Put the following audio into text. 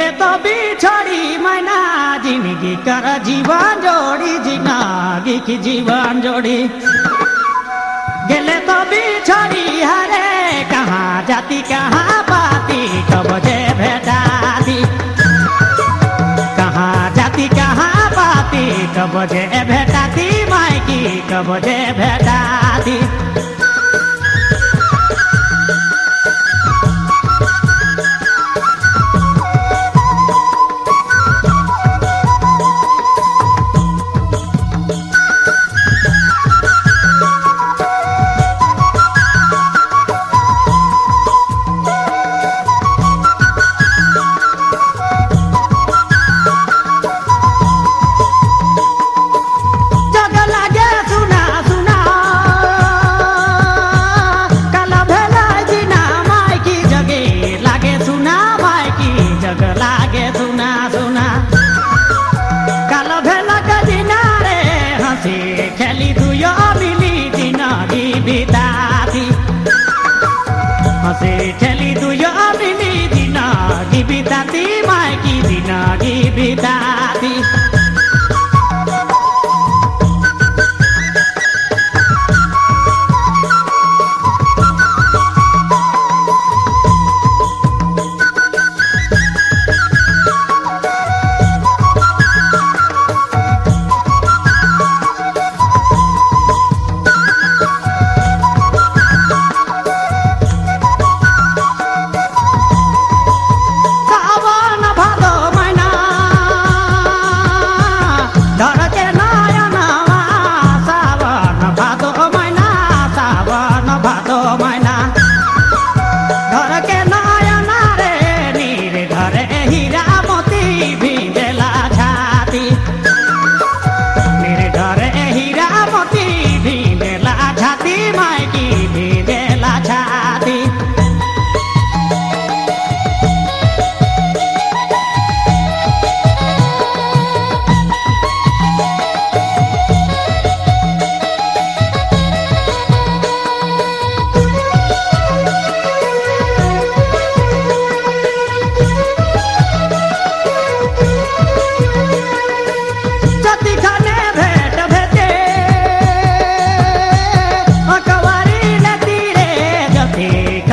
गेले तो बिछड़ी मैना, ज़िंदगी कर जीवन जोड़ी, ज़िंदगी की जीवन जोड़ी। गेले तो बिछड़ी हरे, कहाँ जाती, कहाँ पाती, कब जे भेटाती कहाँ जाती, कहाँ पाती, कब जे भेटाती मायकी कब जे भेटाती जग Kelly, do you?